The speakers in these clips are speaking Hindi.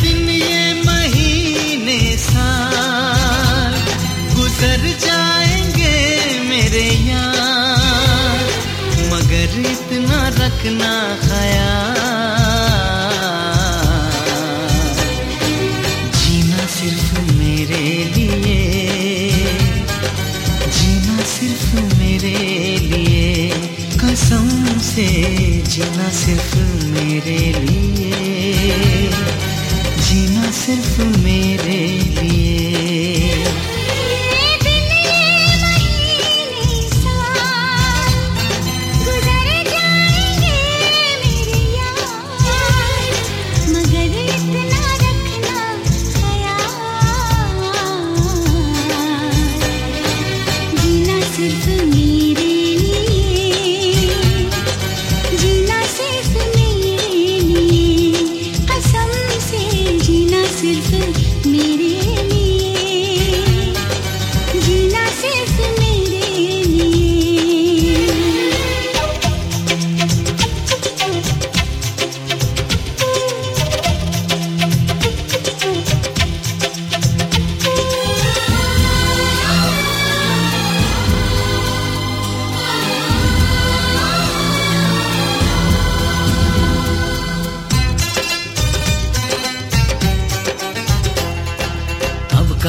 दिन, ये महीने गुजर जाएँगे मेरे मगर इतना रखना जीना सिर्फ़ मेरे लिए, जीना सिर्फ़ मेरे लिए, कसम से जीना सिर्फ़ मेरे लिए। जीना सिर्फ़ मेरे सिर्फ़ मेरे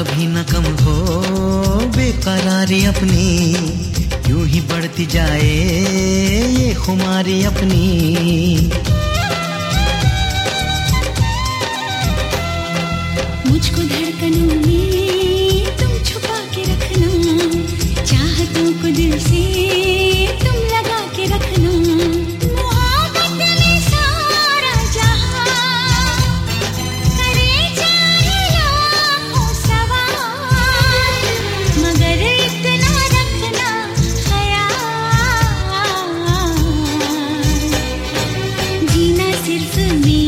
कभी न कम हो, बेकरारी अपनी। यूँ ही बढ़ती जाए ये खुमारी अपनी। मुझको धड़कनों में जीना सिर्फ़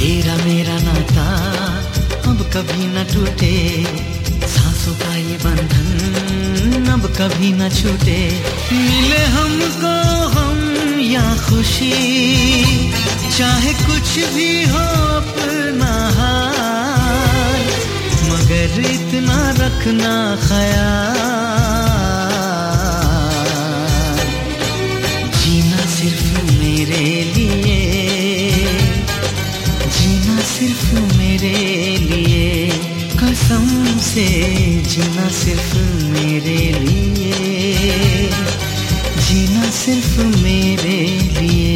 तेरा मेरा नाता अब कभी न टूटे। सांसों का ये बंधन अब कभी न छूटे। मिले हमको हम या खुशी, चाहे कुछ भी हो अपना हाल, मगर इतना रखना ख्याल। सिर्फ़ मेरे लिए कसम से जीना सिर्फ़ मेरे लिए। जीना सिर्फ़ मेरे लिए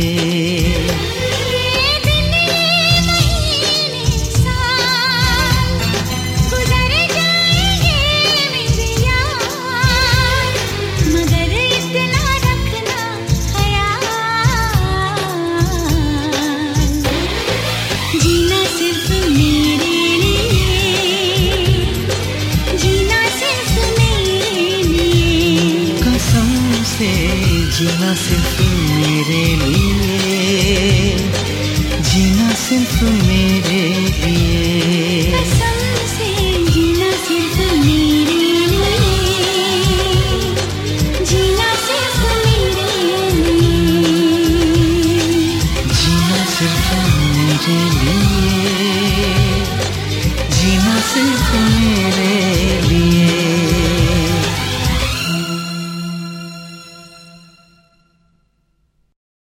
सिर्फ़ मेरे लिए जीना सिर्फ़ मेरे लिए। जीना सिर्फ़ मेरे लिए जीना सिर्फ़ मेरे सिर्फ़ मेरे